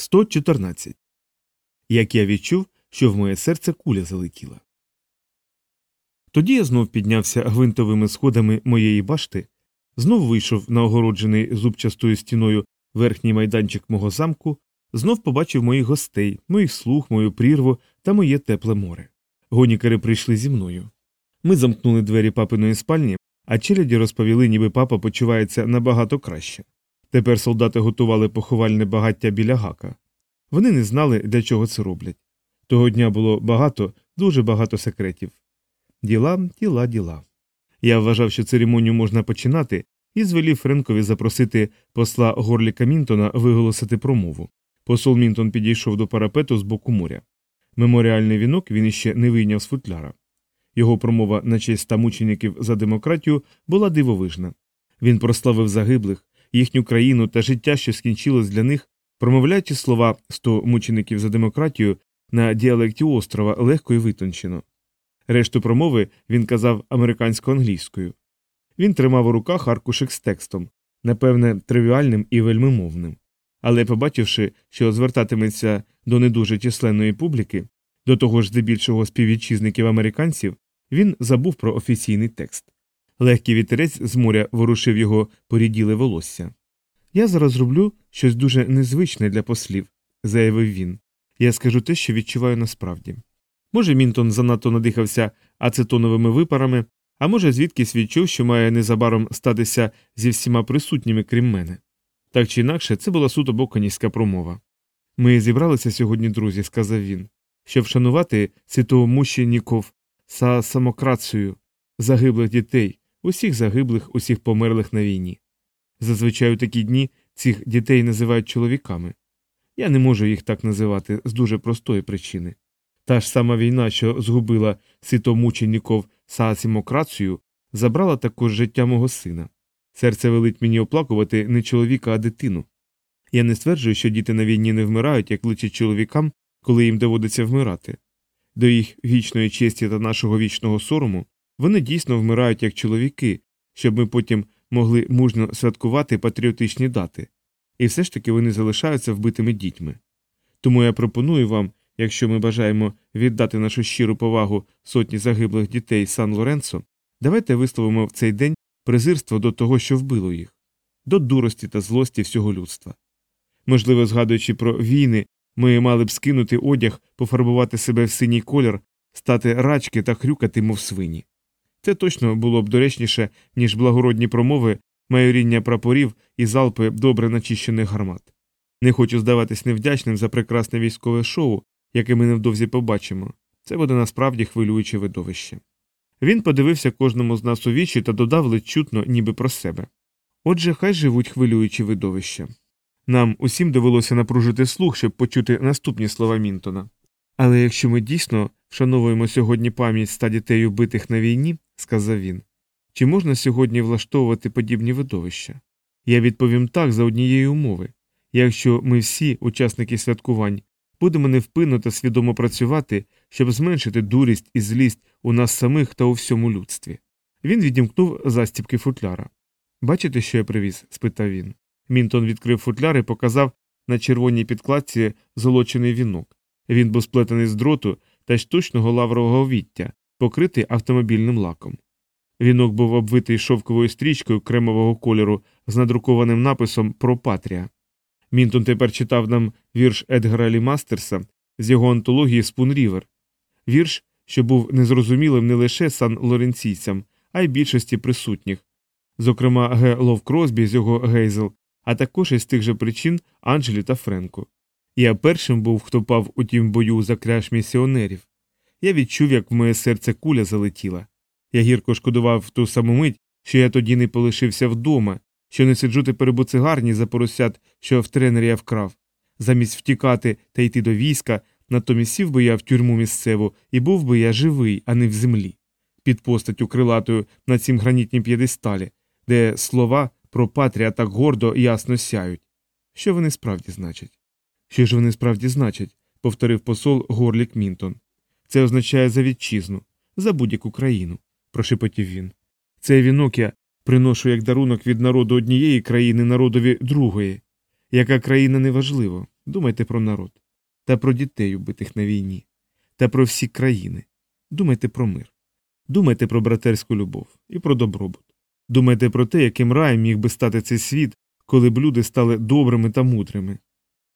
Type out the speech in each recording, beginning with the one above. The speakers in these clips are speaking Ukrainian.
114. Як я відчув, що в моє серце куля залетіла. Тоді я знов піднявся гвинтовими сходами моєї башти, знов вийшов на огороджений зубчастою стіною верхній майданчик мого замку, знов побачив моїх гостей, моїх слуг, мою прірву та моє тепле море. Гонікери прийшли зі мною. Ми замкнули двері папиної спальні, а челяді розповіли, ніби папа почувається набагато краще. Тепер солдати готували поховальне багаття біля гака. Вони не знали, для чого це роблять. Того дня було багато, дуже багато секретів. Діла, діла, діла. Я вважав, що церемонію можна починати, і звелів Френкові запросити посла Горліка Мінтона виголосити промову. Посол Мінтон підійшов до парапету з боку моря. Меморіальний вінок він іще не вийняв з футляра. Його промова на честь ста мучеників за демократію була дивовижна. Він прославив загиблих, їхню країну та життя, що скінчилось для них, промовляючи слова сто мучеників за демократію на діалекті острова легко і витончено. Решту промови він казав американсько-англійською. Він тримав у руках аркушик з текстом, напевне, тривіальним і вельмимовним. Але, побачивши, що звертатиметься до не дуже численної публіки, до того ж здебільшого співвітчизників американців, він забув про офіційний текст. Легкий вітерець з моря ворушив його поріділе волосся. Я зараз роблю щось дуже незвичне для послів, заявив він. Я скажу те, що відчуваю насправді. Може, Мінтон занадто надихався ацетоновими випарами, а може, звідкись відчув, що має незабаром статися зі всіма присутніми, крім мене. Так чи інакше, це була суто боконівська промова. Ми зібралися сьогодні, друзі, сказав він, щоб вшанувати святомущеніков за самокрацію, загиблих дітей, усіх загиблих, усіх померлих на війні. Зазвичай у такі дні цих дітей називають чоловіками. Я не можу їх так називати з дуже простої причини. Та ж сама війна, що згубила святомученіков Саасімокрацію, забрала також життя мого сина. Серце велить мені оплакувати не чоловіка, а дитину. Я не стверджую, що діти на війні не вмирають, як личить чоловікам, коли їм доводиться вмирати. До їх вічної честі та нашого вічного сорому вони дійсно вмирають як чоловіки, щоб ми потім могли мужньо святкувати патріотичні дати, і все ж таки вони залишаються вбитими дітьми. Тому я пропоную вам, якщо ми бажаємо віддати нашу щиру повагу сотні загиблих дітей Сан Лоренцо, давайте висловимо в цей день презирство до того, що вбило їх, до дурості та злості всього людства. Можливо, згадуючи про війни, ми мали б скинути одяг, пофарбувати себе в синій колір, стати рачки та хрюкати, мов свині. Це точно було б доречніше, ніж благородні промови, майоріння прапорів і залпи добре начищених гармат. Не хочу здаватись невдячним за прекрасне військове шоу, яке ми невдовзі побачимо. Це буде насправді хвилююче видовище. Він подивився кожному з нас у вічі та додав ледь чутно, ніби про себе. Отже, хай живуть хвилюючі видовища. Нам усім довелося напружити слух, щоб почути наступні слова Мінтона. Але якщо ми дійсно вшановуємо сьогодні пам'ять ста дітей убитих на війні, сказав він, чи можна сьогодні влаштовувати подібні видовища? Я відповім так за однієї умови якщо ми всі, учасники святкувань, будемо невпинно та свідомо працювати, щоб зменшити дурість і злість у нас самих та у всьому людстві. Він відімкнув застібки футляра. Бачите, що я привіз? спитав він. Мінтон відкрив футляр і показав на червоній підкладці золочений вінок. Він був сплетений з дроту та штучного лаврового віття, покритий автомобільним лаком. Вінок був обвитий шовковою стрічкою кремового кольору з надрукованим написом Pro Patria. Мінтон тепер читав нам вірш Едгара Лі Мастерса з його антології Спун Рівер, вірш, що був незрозумілим не лише сан лоренційцям, а й більшості присутніх, зокрема Г. Лов Кросбі з його Гейзел, а також із тих же причин Анджелі та Френку. Я першим був, хто пав у тім бою за кряж місіонерів. Я відчув, як в моє серце куля залетіла. Я гірко шкодував в ту саму мить, що я тоді не полишився вдома, що не сиджу тепер у буцигарні за поросят, що в тренері я вкрав. Замість втікати та йти до війська, натомість сів би я в тюрму місцеву і був би я живий, а не в землі, під постаттю крилатою на цім гранітнім п'єдесталі, де слова про патрія так гордо і ясно сяють. Що вони справді значать? Що ж вони справді значать? повторив посол Горлік Мінтон. Це означає за вітчизну, за будь-яку країну, прошепотів він. Цей вінок я приношу як дарунок від народу однієї країни народові другої. Яка країна неважливо. Думайте про народ, та про дітей, убитих на війні, та про всі країни. Думайте про мир. Думайте про братерську любов і про добробут. Думайте про те, яким раєм міг би стати цей світ, коли б люди стали добрими та мудрими.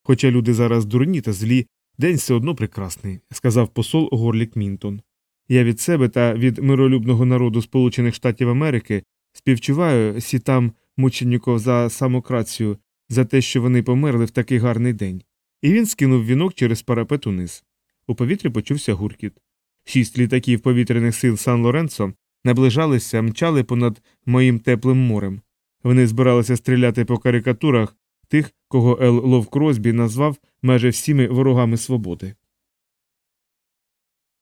Хоча люди зараз дурні та злі, день все одно прекрасний, сказав посол Горлік Мінтон. Я від себе та від миролюбного народу Сполучених Штатів Америки співчуваю сітам мученіков за самокрацію, за те, що вони померли в такий гарний день. І він скинув вінок через парапет униз. У повітрі почувся гуркіт. Шість літаків повітряних сил Сан Лоренцо наближалися, мчали понад моїм теплим морем. Вони збиралися стріляти по карикатурах тих, кого Ел Лов назвав майже всіми ворогами свободи.